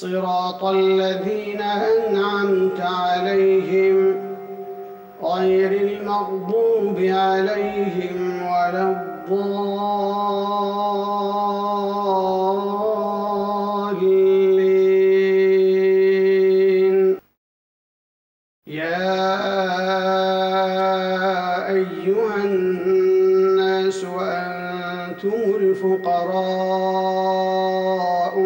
صراط الذين أنعمت عليهم غير المغضوب عليهم ولا الضالين. يا أيها الناس أنتم الفقراء.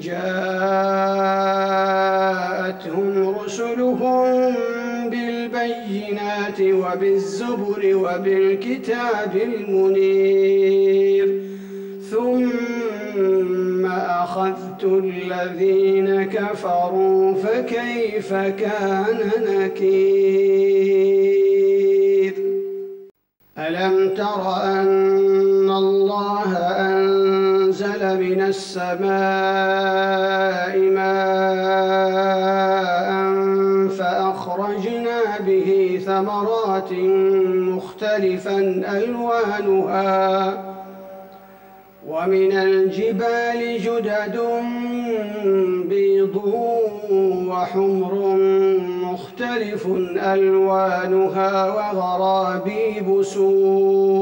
جاءتهم رسلهم بالبينات وبالزبر وبالكتاب المنير. ثم أخذت الذين كفروا فكيف كان نكير؟ ألم تر أن الله من السماء ماء فأخرجنا به ثمرات مختلفا ألوانها. ومن الجبال جدد بيض وحمر مختلف ألوانها وغرابيب سود.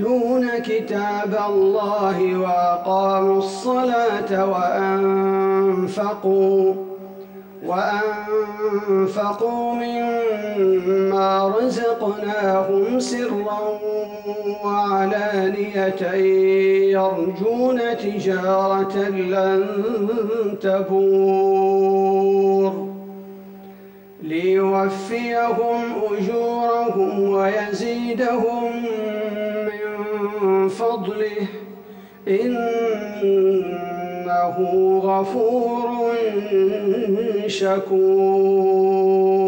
يتلون كتاب الله وأقاموا الصلاة وأنفقوا وأنفقوا مما رزقناهم سرا وعلانية. يرجون تجارة لن تبور. إنه غفور شكور.